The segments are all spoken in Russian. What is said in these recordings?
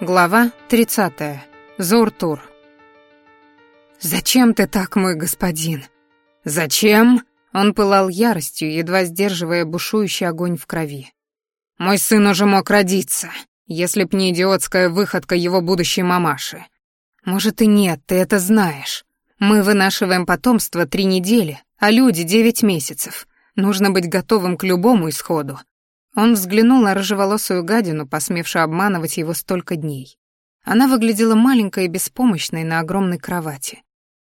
Глава 30. Зортур. «Зачем ты так, мой господин?» «Зачем?» Он пылал яростью, едва сдерживая бушующий огонь в крови. «Мой сын уже мог родиться, если б не идиотская выходка его будущей мамаши. Может и нет, ты это знаешь. Мы вынашиваем потомство три недели, а люди девять месяцев. Нужно быть готовым к любому исходу. Он взглянул на рыжеволосую гадину, посмевшую обманывать его столько дней. Она выглядела маленькой и беспомощной на огромной кровати.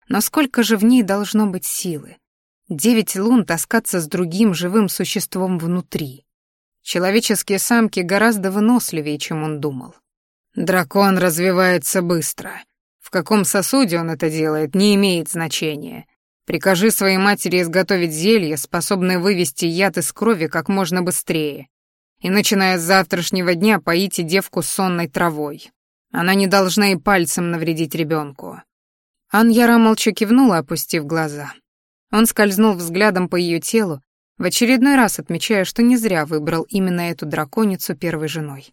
Но сколько же в ней должно быть силы? Девять лун таскаться с другим живым существом внутри. Человеческие самки гораздо выносливее, чем он думал. Дракон развивается быстро. В каком сосуде он это делает, не имеет значения. Прикажи своей матери изготовить зелье, способное вывести яд из крови как можно быстрее, и, начиная с завтрашнего дня, поите девку сонной травой. Она не должна и пальцем навредить ребенку. Аньяра молча кивнула, опустив глаза. Он скользнул взглядом по ее телу, в очередной раз отмечая, что не зря выбрал именно эту драконицу первой женой.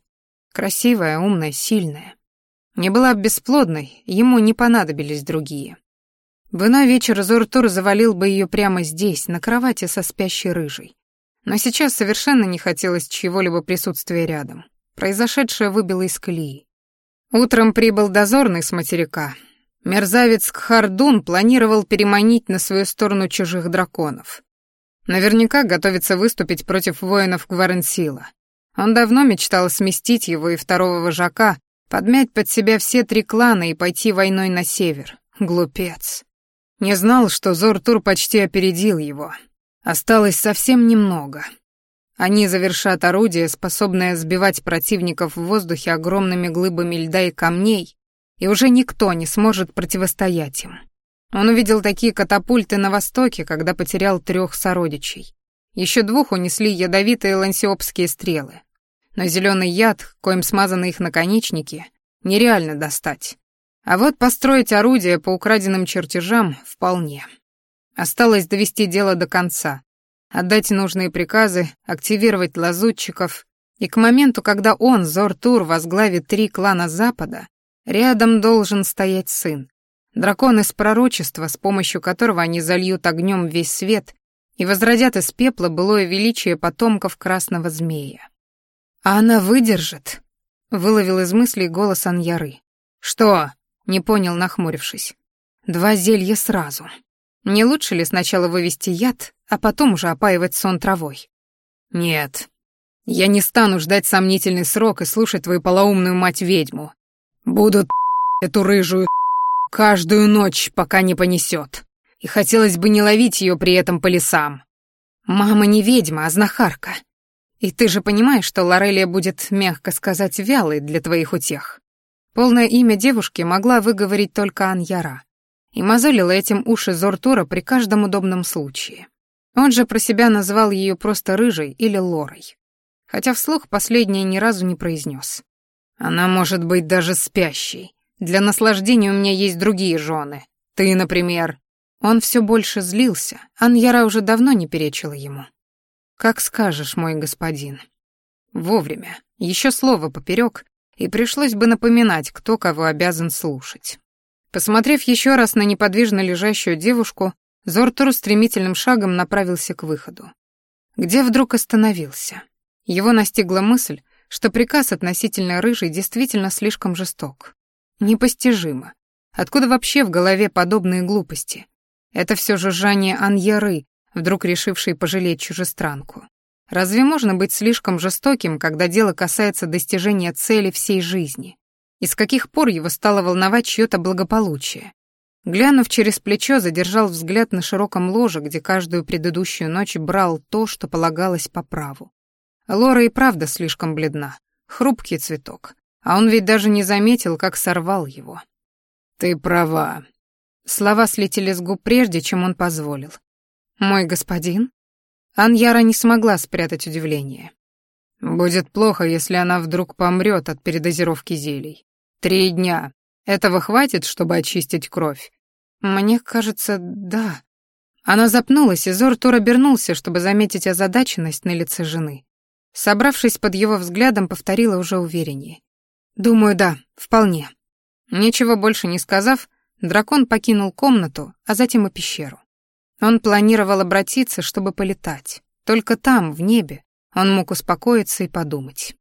Красивая, умная, сильная. Не была бесплодной, ему не понадобились другие. В иной вечер Зортур завалил бы ее прямо здесь, на кровати со спящей рыжей. Но сейчас совершенно не хотелось чьего-либо присутствия рядом. Произошедшее выбило из колеи. Утром прибыл дозорный с материка. Мерзавец Кхардун планировал переманить на свою сторону чужих драконов. Наверняка готовится выступить против воинов Гваренсила. Он давно мечтал сместить его и второго вожака, подмять под себя все три клана и пойти войной на север. Глупец. Не знал, что Зортур почти опередил его. Осталось совсем немного. Они завершат орудие, способное сбивать противников в воздухе огромными глыбами льда и камней, и уже никто не сможет противостоять им. Он увидел такие катапульты на востоке, когда потерял трех сородичей. Еще двух унесли ядовитые лансиопские стрелы. Но зеленый яд, коим смазаны их наконечники, нереально достать. А вот построить орудие по украденным чертежам вполне. Осталось довести дело до конца, отдать нужные приказы, активировать лазутчиков, и к моменту, когда он, Зортур, возглавит три клана Запада, рядом должен стоять сын. Дракон из пророчества, с помощью которого они зальют огнем весь свет и возродят из пепла былое величие потомков красного змея. «А она выдержит?» — выловил из мыслей голос Аньяры. «Что?» — не понял, нахмурившись. «Два зелья сразу. Не лучше ли сначала вывести яд, а потом уже опаивать сон травой? Нет. Я не стану ждать сомнительный срок и слушать твою полоумную мать-ведьму. Буду эту рыжую каждую ночь, пока не понесет. И хотелось бы не ловить ее при этом по лесам. Мама не ведьма, а знахарка. И ты же понимаешь, что Лорелия будет, мягко сказать, вялой для твоих утех. Полное имя девушки могла выговорить только Аньяра и мозолила этим уши Зортура при каждом удобном случае. Он же про себя назвал ее просто Рыжей или Лорой, хотя вслух последнее ни разу не произнес. «Она может быть даже спящей. Для наслаждения у меня есть другие жены. Ты, например». Он все больше злился, Аньяра уже давно не перечила ему. «Как скажешь, мой господин». Вовремя. Еще слово поперек, и пришлось бы напоминать, кто кого обязан слушать. Посмотрев еще раз на неподвижно лежащую девушку, Зортур стремительным шагом направился к выходу. Где вдруг остановился? Его настигла мысль, что приказ относительно рыжей действительно слишком жесток. Непостижимо. Откуда вообще в голове подобные глупости? Это все же Жанне Аньеры, вдруг решившей пожалеть чужестранку. Разве можно быть слишком жестоким, когда дело касается достижения цели всей жизни? И с каких пор его стало волновать чьё-то благополучие. Глянув через плечо, задержал взгляд на широком ложе, где каждую предыдущую ночь брал то, что полагалось по праву. Лора и правда слишком бледна, хрупкий цветок, а он ведь даже не заметил, как сорвал его. «Ты права». Слова слетели с губ прежде, чем он позволил. «Мой господин?» Аньяра не смогла спрятать удивление. «Будет плохо, если она вдруг помрет от передозировки зелий. Три дня. Этого хватит, чтобы очистить кровь? Мне кажется, да. Она запнулась, и Зортур обернулся, чтобы заметить озадаченность на лице жены. Собравшись под его взглядом, повторила уже увереннее. Думаю, да, вполне. Ничего больше не сказав, дракон покинул комнату, а затем и пещеру. Он планировал обратиться, чтобы полетать. Только там, в небе, он мог успокоиться и подумать.